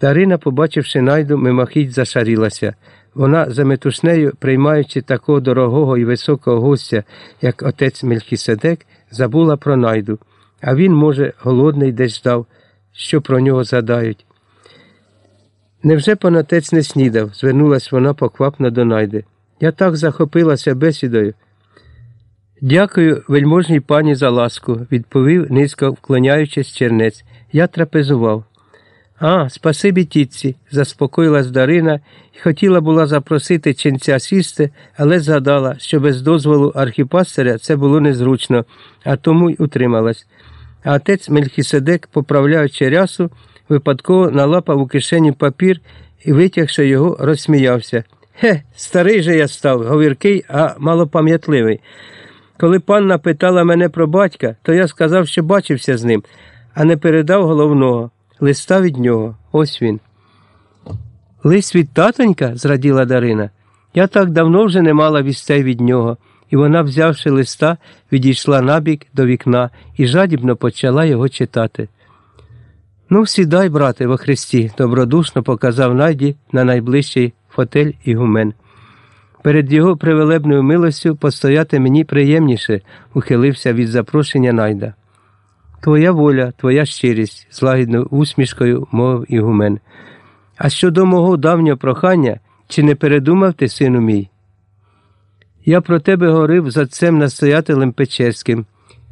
Дарина, побачивши найду, мимохідь зашарілася. Вона за метушнею, приймаючи такого дорогого і високого гостя, як отець Мельхіседек, забула про найду, а він, може, голодний десь ждав, що про нього задають. Невже пан отець не снідав? звернулась вона поквапно до найди. Я так захопилася бесідою. Дякую, вельможній пані за ласку, відповів, низько вклоняючись чернець. Я трапезував. А, спасибі тітці, заспокоїлась Дарина і хотіла була запросити ченця сісти, але згадала, що без дозволу архіпастиря це було незручно, а тому й утрималась. А отець Мельхіседек, поправляючи рясу, випадково налапав у кишені папір і, витягши його, розсміявся. Хе, старий же я став, говіркий, а малопам'ятливий. Коли панна питала мене про батька, то я сказав, що бачився з ним, а не передав головного. Листа від нього. Ось він. Лист від татонька? зраділа Дарина. Я так давно вже не мала вістей від нього, і вона, взявши листа, відійшла набік до вікна і жадібно почала його читати. Ну, сідай, брате, во Христі, добродушно показав Найді на найближчий фотель ігумен. Перед його привелебною милостю постояти мені приємніше, ухилився від запрошення найда. Твоя воля, твоя щирість, з усмішкою мовив ігумен. А щодо мого давнього прохання, чи не передумав ти, сину мій? Я про тебе говорив з отцем настоятелем Печерським,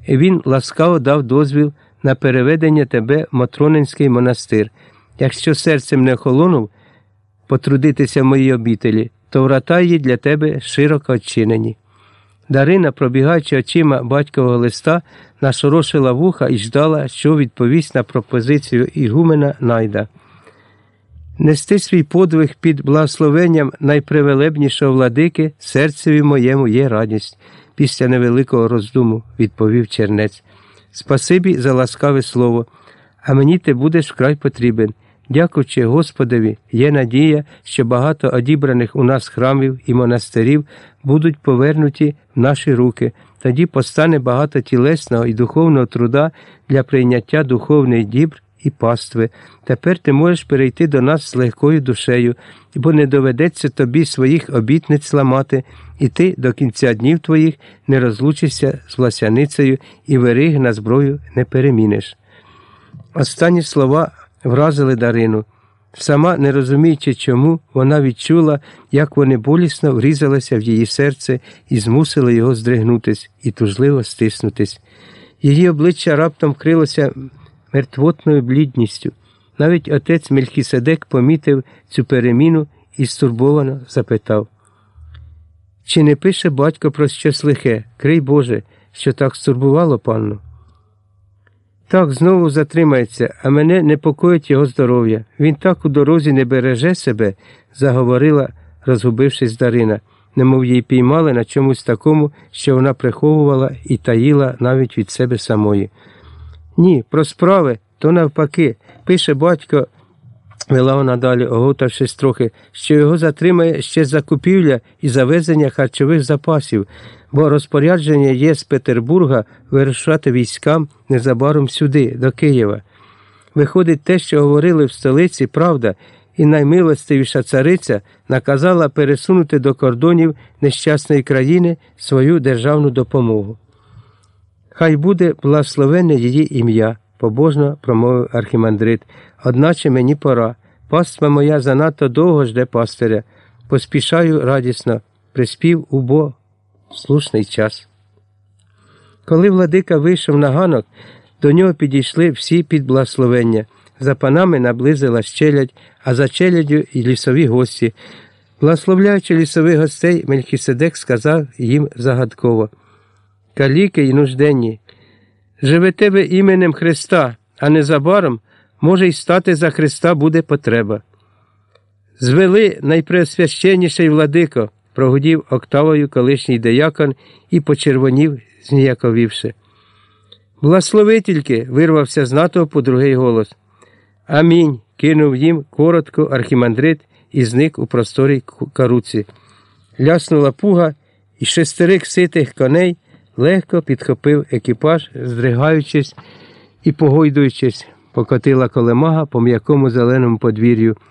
і він ласкаво дав дозвіл на переведення тебе в Матронинський монастир. Якщо серцем не охолонув потрудитися в моїй обітелі, то врата її для тебе широко очинені. Дарина, пробігаючи очима батькового листа, нашорошила вуха і ждала, що відповість на пропозицію Ігумена Найда. Нести свій подвиг під благословенням найпривелебнішого владики серцеві моєму є радість, після невеликого роздуму, відповів чернець. Спасибі за ласкаве слово, а мені ти будеш вкрай потрібен. Дякуючи Господові, є надія, що багато одібраних у нас храмів і монастирів будуть повернуті в наші руки. Тоді постане багато тілесного і духовного труда для прийняття духовних дібр і пастви. Тепер ти можеш перейти до нас з легкою душею, бо не доведеться тобі своїх обітниць ламати, і ти до кінця днів твоїх не розлучишся з власяницею і вериг на зброю не переміниш. Останні слова вразили Дарину. Сама, не розуміючи чому, вона відчула, як вони болісно врізалися в її серце і змусили його здригнутись і тужливо стиснутись. Її обличчя раптом вкрилося мертвотною блідністю. Навіть отець Мельхіседек помітив цю переміну і стурбовано запитав Чи не пише батько про щось лихе, крий Боже, що так стурбувало панну? Так знову затримається, а мене непокоїть його здоров'я. Він так у дорозі не береже себе, заговорила, розгубившись Дарина, немов її піймали на чомусь такому, що вона приховувала і таїла навіть від себе самої. Ні, про справи, то навпаки, пише батько, вела вона далі, оготавшись трохи, що його затримає ще закупівля і завезення харчових запасів, бо розпорядження є з Петербурга вирушати військам незабаром сюди, до Києва. Виходить, те, що говорили в столиці, правда, і наймилостивіша цариця наказала пересунути до кордонів нещасної країни свою державну допомогу. Хай буде благословенне її ім'я, побожно промовив архімандрит. Одначе мені пора. Паства моя занадто довго жде пастиря. Поспішаю радісно, приспів убо слушний час. Коли владика вийшов на ганок, до нього підійшли всі під благословення. За панами наблизилась челядь, а за челядю і лісові гості. Благословляючи лісових гостей, Мельхіседек сказав їм загадково Каліки й нужденні, живете ви іменем Христа, а незабаром, може, й стати за Христа буде потреба. Звели найпреосвященніший владико прогудів октавою колишній деякон і почервонів, зніяковівши. Благослови тільки, вирвався з натовпу другий голос. Амінь. кинув їм коротко архімандрит і зник у просторій каруці. Ляснула пуга, і шестерик ситих коней легко підхопив екіпаж, здригаючись і погойдуючись. Покотила колемага по м'якому зеленому подвір'ю,